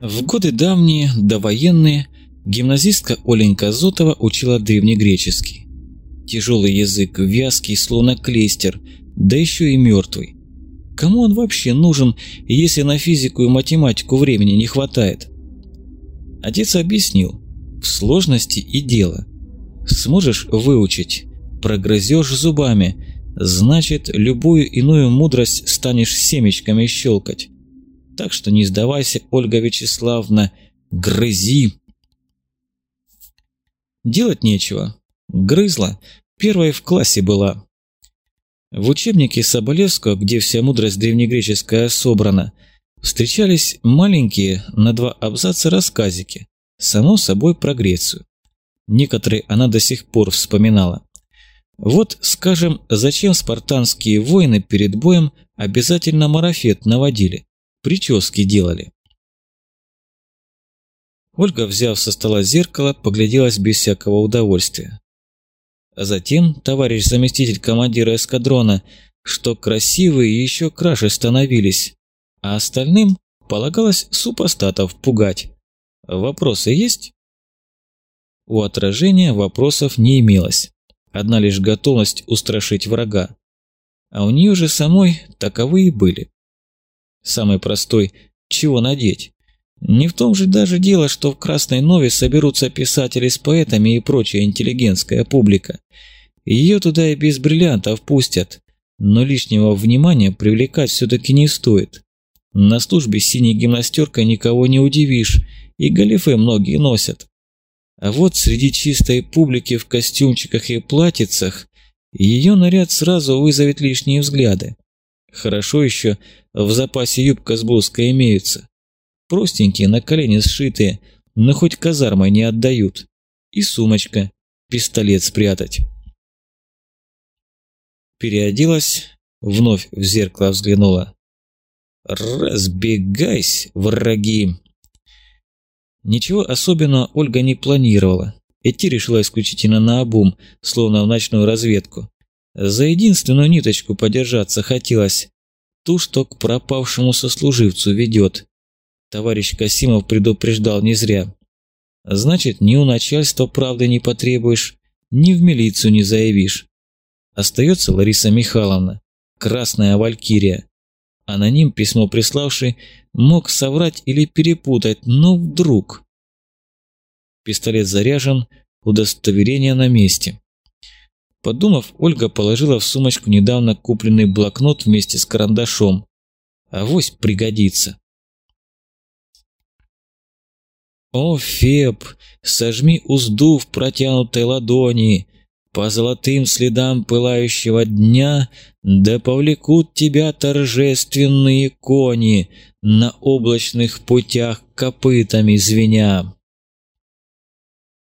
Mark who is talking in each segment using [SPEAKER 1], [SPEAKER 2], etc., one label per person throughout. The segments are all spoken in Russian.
[SPEAKER 1] В годы давние, довоенные, гимназистка Оленька Зотова учила древнегреческий. Тяжелый язык, вязкий, словно клейстер, да еще и мертвый. Кому он вообще нужен, если на физику и математику времени не хватает? Отец объяснил, в сложности и дело. Сможешь выучить, прогрызешь зубами, значит, любую иную мудрость станешь семечками щелкать. Так что не сдавайся, Ольга Вячеславна, грызи. Делать нечего. Грызла, первой в классе была. В учебнике Соболевского, где вся мудрость древнегреческая собрана, встречались маленькие на два абзаца рассказики, само собой про Грецию. Некоторые она до сих пор вспоминала. Вот, скажем, зачем спартанские воины перед боем обязательно марафет наводили? Прически делали. Ольга, взяв со стола зеркало, погляделась без всякого удовольствия. А затем товарищ заместитель командира эскадрона, что красивые еще краше становились, а остальным полагалось супостатов пугать. Вопросы есть? У отражения вопросов не имелось, одна лишь готовность устрашить врага. А у нее же самой таковые были. Самый простой – чего надеть? Не в том же даже дело, что в Красной Нове соберутся писатели с поэтами и прочая интеллигентская публика. Ее туда и без бриллиантов пустят, но лишнего внимания привлекать все-таки не стоит. На службе с синей гимнастеркой никого не удивишь, и галифе многие носят. А вот среди чистой публики в костюмчиках и платьицах ее наряд сразу вызовет лишние взгляды. Хорошо еще в запасе юбка с блузкой имеются. Простенькие, на колени сшитые, но хоть казармой не отдают. И сумочка, пистолет спрятать. Переоделась, вновь в зеркало взглянула. «Разбегайся, враги!» Ничего особенного Ольга не планировала. Идти решила исключительно на обум, словно в ночную разведку. За единственную ниточку подержаться хотелось, ту, что к пропавшему сослуживцу ведет. Товарищ Касимов предупреждал не зря. Значит, ни у начальства правды не потребуешь, ни в милицию не заявишь. Остается Лариса Михайловна, красная валькирия. Аноним, письмо приславший, мог соврать или перепутать, но вдруг... Пистолет заряжен, удостоверение на месте. Подумав, Ольга положила в сумочку недавно купленный блокнот вместе с карандашом. Авось пригодится. О, Феб, сожми узду в протянутой ладони, по золотым следам пылающего дня, да повлекут тебя торжественные кони, на облачных путях копытами звеня.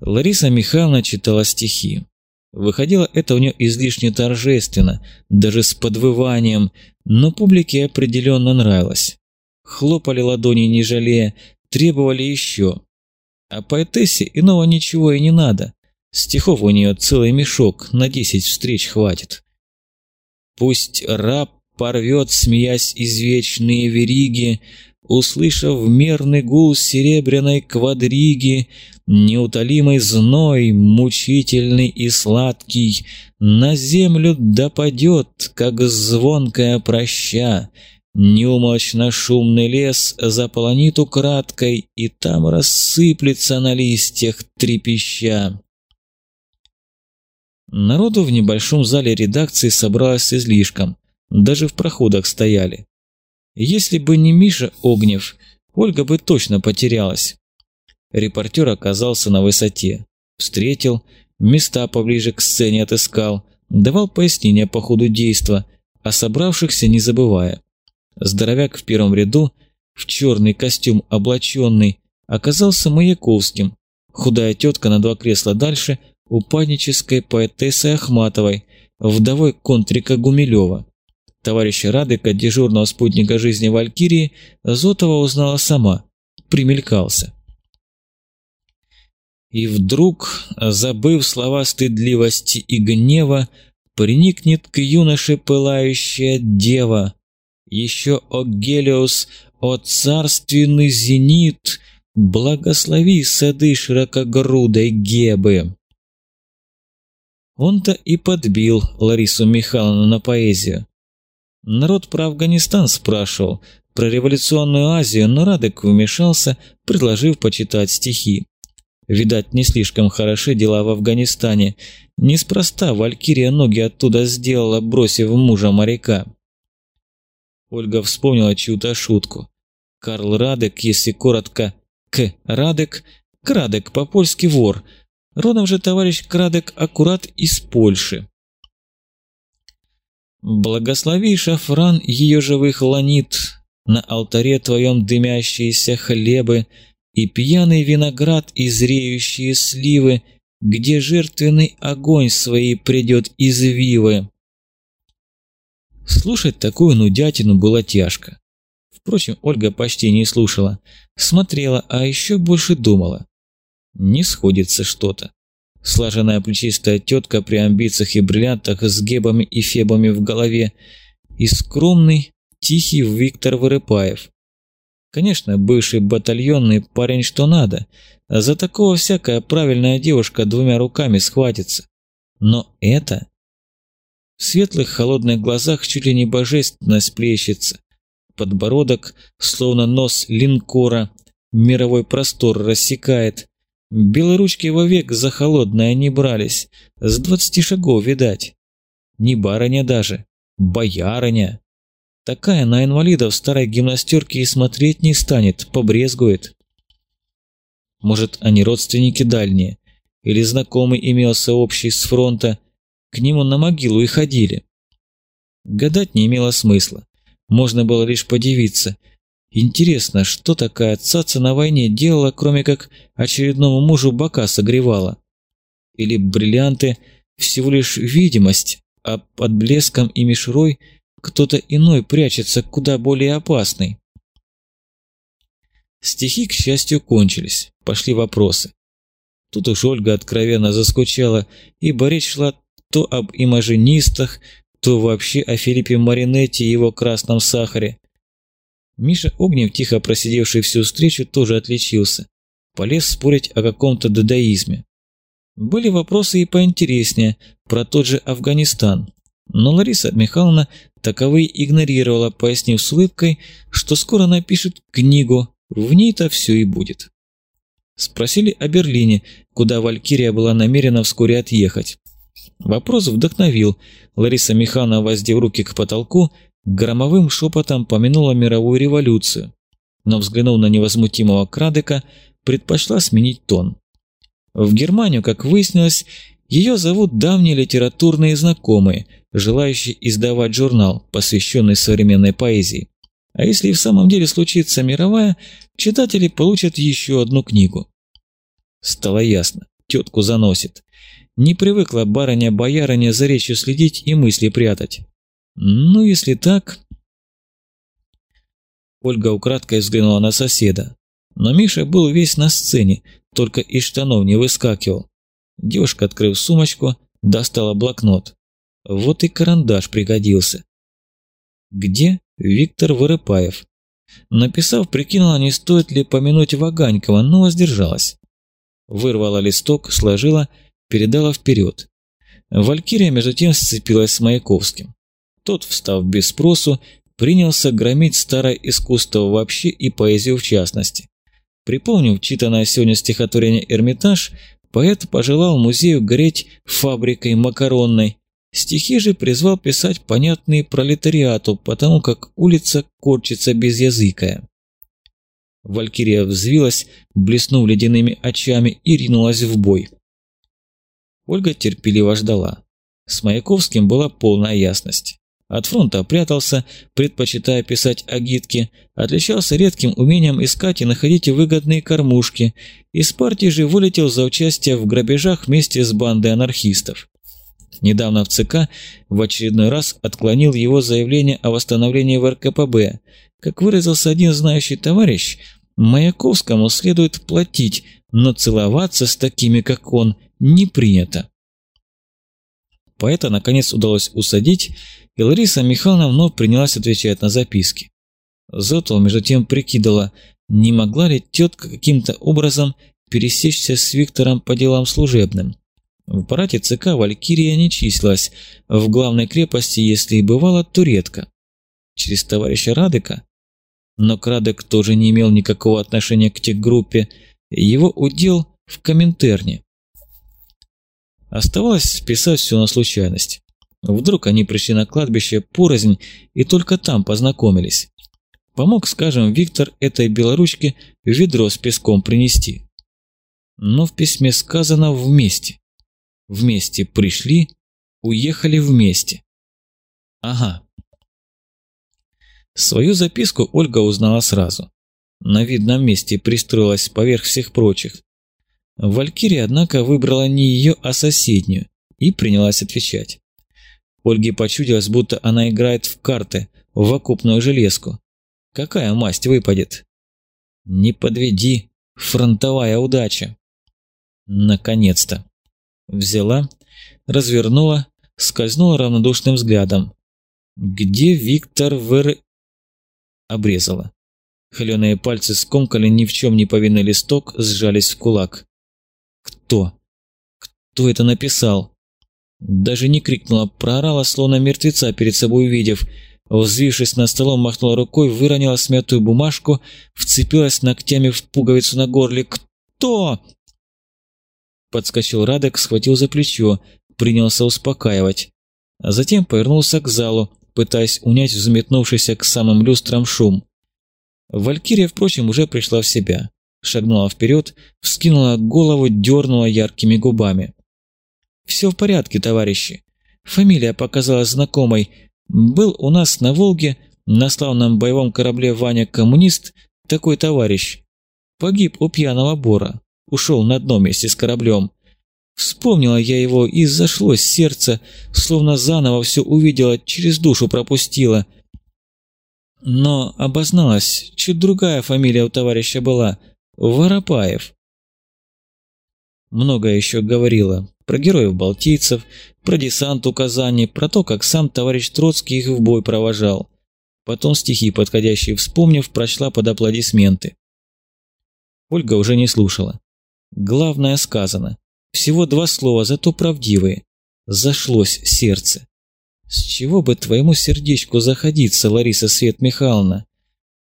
[SPEAKER 1] Лариса Михайловна читала стихи. Выходило это у нее излишне торжественно, даже с подвыванием, но публике определенно нравилось. Хлопали ладони не жалея, требовали еще. А поэтессе иного ничего и не надо. Стихов у нее целый мешок, на десять встреч хватит. Пусть раб порвет, смеясь извечные вериги, услышав мерный гул серебряной квадриги, неутолимый зной, мучительный и сладкий, на землю допадет, как звонкая проща, неумолчно шумный лес заполонит украдкой, и там рассыплется на листьях трепеща. Народу в небольшом зале редакции собралось излишком, даже в проходах стояли. Если бы не Миша Огнев, Ольга бы точно потерялась. Репортер оказался на высоте. Встретил, места поближе к сцене отыскал, давал пояснения по ходу действа, а собравшихся не забывая. Здоровяк в первом ряду, в черный костюм облаченный, оказался Маяковским. Худая тетка на два кресла дальше – упаднической поэтессой Ахматовой, вдовой контрика Гумилева. Товарища Радыка, дежурного спутника жизни Валькирии, Зотова узнала сама. Примелькался. И вдруг, забыв слова стыдливости и гнева, приникнет к юноше пылающая дева. Еще о Гелиос, «О царственный зенит, благослови сады широкогрудой Гебы!» Он-то и подбил Ларису Михайловну на поэзию. Народ про Афганистан спрашивал, про революционную Азию, но Радек вмешался, предложив почитать стихи. Видать, не слишком хороши дела в Афганистане. Неспроста Валькирия ноги оттуда сделала, бросив мужа моряка. Ольга вспомнила чью-то шутку. Карл Радек, если коротко «к» Радек, Крадек по-польски вор. Родом же товарищ Крадек аккурат из Польши. Благослови шафран ее живых ланит, на алтаре твоем дымящиеся хлебы и пьяный виноград и зреющие сливы, где жертвенный огонь своей придет из вивы. Слушать такую нудятину было тяжко. Впрочем, Ольга почти не слушала, смотрела, а еще больше думала. Не сходится что-то. Слаженная плечистая тетка при амбициях и бриллиантах с гебами и фебами в голове и скромный, тихий Виктор Вырыпаев. Конечно, бывший батальонный парень что надо, а за такого всякая правильная девушка двумя руками схватится. Но это... В светлых холодных глазах чуть ли не божественность плещется. Подбородок, словно нос линкора, мировой простор рассекает. Белоручки вовек за холодное не брались, с двадцати шагов, видать. Не барыня даже, боярыня. Такая на инвалидов старой гимнастерки и смотреть не станет, побрезгует. Может, они родственники дальние, или знакомый имелся общий с фронта, к нему на могилу и ходили. Гадать не имело смысла, можно было лишь подивиться – Интересно, что такая цаца на войне делала, кроме как очередному мужу бока согревала? Или бриллианты всего лишь видимость, а под блеском и мишурой кто-то иной прячется куда более опасный? Стихи, к счастью, кончились, пошли вопросы. Тут уж Ольга откровенно заскучала, ибо речь шла то об имажинистах, то вообще о Филиппе Маринетти и его красном сахаре. Миша Огнев, тихо просидевший всю встречу, тоже отличился. Полез спорить о каком-то дадаизме. Были вопросы и поинтереснее, про тот же Афганистан. Но Лариса Михайловна таковые игнорировала, пояснив с улыбкой, что скоро напишет книгу, в ней-то все и будет. Спросили о Берлине, куда Валькирия была намерена вскоре отъехать. Вопрос вдохновил. Лариса Михайловна, воздев руки к потолку, громовым шепотом помянула мировую революцию, но, взглянув на невозмутимого Крадека, предпочла сменить тон. В Германию, как выяснилось, ее зовут давние литературные знакомые, желающие издавать журнал, посвященный современной поэзии. А если и в самом деле случится мировая, читатели получат еще одну книгу. Стало ясно, тетку заносит. Не привыкла барыня-боярыня за речью следить и мысли прятать. Ну, если так... Ольга украдкой взглянула на соседа. Но Миша был весь на сцене, только из штанов не выскакивал. Девушка, открыв сумочку, достала блокнот. Вот и карандаш пригодился. Где Виктор Вырыпаев? Написав, прикинула, не стоит ли помянуть Ваганькова, но воздержалась. Вырвала листок, сложила, передала вперед. Валькирия между тем сцепилась с Маяковским. Тот, встав без спросу, принялся громить старое искусство вообще и поэзию в частности. Припомнив читанное сегодня стихотворение «Эрмитаж», поэт пожелал музею гореть фабрикой макаронной. Стихи же призвал писать понятные пролетариату, потому как улица корчится безязыкая. Валькирия взвилась, блеснув ледяными очами и ринулась в бой. Ольга терпеливо ждала. С Маяковским была полная ясность. От фронта прятался, предпочитая писать агитки, отличался редким умением искать и находить выгодные кормушки. Из партии же вылетел за участие в грабежах вместе с бандой анархистов. Недавно в ЦК в очередной раз отклонил его заявление о восстановлении в РКПБ. Как выразился один знающий товарищ, Маяковскому следует платить, но целоваться с такими, как он, не принято. Поэта наконец удалось усадить, и Лариса Михайловна вновь принялась отвечать на записки. Зотова между тем прикидывала, не могла ли тетка каким-то образом пересечься с Виктором по делам служебным. В аппарате ЦК Валькирия не числилась, в главной крепости, если и бывала, то редко. Через товарища Радыка? Но Крадек тоже не имел никакого отношения к техгруппе, его удел в Коминтерне. Оставалось списать все на случайность. Вдруг они пришли на кладбище порознь и только там познакомились. Помог, скажем, Виктор этой белоручке ведро с песком принести. Но в письме сказано «вместе». Вместе пришли, уехали вместе. Ага. Свою записку Ольга узнала сразу. На видном месте пристроилась поверх всех прочих. Валькирия, однако, выбрала не ее, а соседнюю и принялась отвечать. Ольге почудилось, будто она играет в карты, в окопную железку. Какая масть выпадет? Не подведи, фронтовая удача. Наконец-то. Взяла, развернула, скользнула равнодушным взглядом. Где Виктор Вер... Обрезала. Холеные пальцы скомкали ни в чем не повинный листок, сжались в кулак. Кто? Кто это написал? Даже не крикнула, проорала, словно мертвеца перед собой увидев. Взвившись на столом, махнула рукой, выронила смятую бумажку, вцепилась ногтями в пуговицу на горле. «Кто?» Подскочил Радек, схватил за плечо, принялся успокаивать. А затем повернулся к залу, пытаясь унять взметнувшийся к самым люстрам шум. Валькирия, впрочем, уже пришла в себя. Шагнула вперед, вскинула голову, дернула яркими губами. «Все в порядке, товарищи. Фамилия показалась знакомой. Был у нас на Волге, на славном боевом корабле Ваня Коммунист, такой товарищ. Погиб у пьяного бора, ушел на дно вместе с кораблем. Вспомнила я его и зашлось сердце, словно заново все увидела, через душу пропустила. Но обозналась, чуть другая фамилия у товарища была – Воропаев. Много еще говорила про героев-балтийцев, про десант у Казани, про то, как сам товарищ Троцкий их в бой провожал. Потом стихи, подходящие вспомнив, прочла под аплодисменты. Ольга уже не слушала. Главное сказано. Всего два слова, зато правдивые. Зашлось сердце. С чего бы твоему сердечку заходиться, Лариса Свет Михайловна?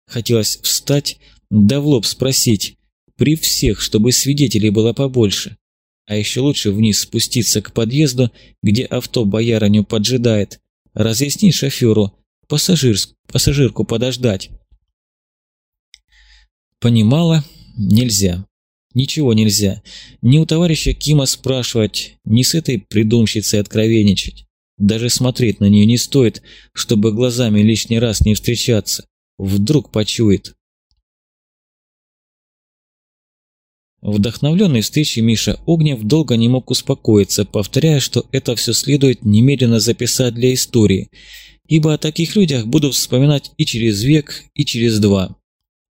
[SPEAKER 1] Хотелось встать, да в лоб спросить, при всех, чтобы свидетелей было побольше. А еще лучше вниз спуститься к подъезду, где авто боярыню поджидает, разъяснить шоферу, пассажир, пассажирку подождать. Понимала, нельзя. Ничего нельзя. Ни у товарища Кима спрашивать, ни с этой придумщицей откровенничать. Даже смотреть на нее не стоит, чтобы глазами лишний раз не встречаться. Вдруг почует. Вдохновленный встречей Миша Огнев долго не мог успокоиться, повторяя, что это все следует немедленно записать для истории, ибо о таких людях будут вспоминать и через век, и через два.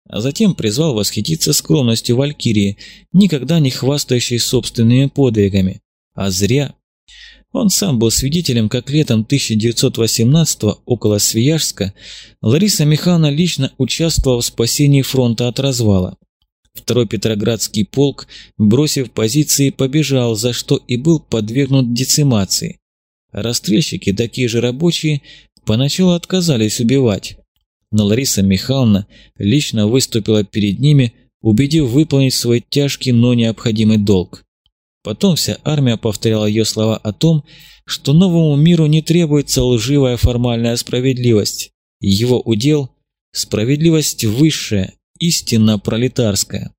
[SPEAKER 1] А затем призвал восхититься скромностью Валькирии, никогда не хвастающей собственными подвигами. А зря. Он сам был свидетелем, как летом 1918 около Свияжска Лариса Михайловна лично участвовала в спасении фронта от развала. Второй Петроградский полк, бросив позиции, побежал, за что и был подвергнут децимации. Расстрельщики, такие же рабочие, поначалу отказались убивать. Но Лариса Михайловна лично выступила перед ними, убедив выполнить свой тяжкий, но необходимый долг. Потом вся армия повторяла ее слова о том, что новому миру не требуется лживая формальная справедливость. Его удел – справедливость высшая, истинно пролетарская.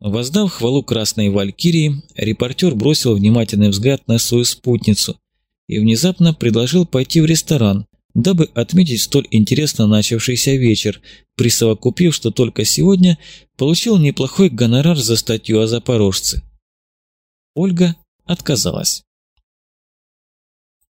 [SPEAKER 1] Воздав хвалу Красной Валькирии, репортер бросил внимательный взгляд на свою спутницу и внезапно предложил пойти в ресторан, дабы отметить столь интересно начавшийся вечер, присовокупив, что только сегодня получил неплохой гонорар за статью о запорожце. Ольга отказалась.